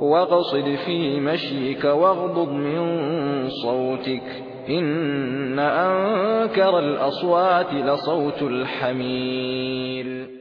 واقصد في مشيك واغضض من صوتك إن أنكر الأصوات لصوت الحمير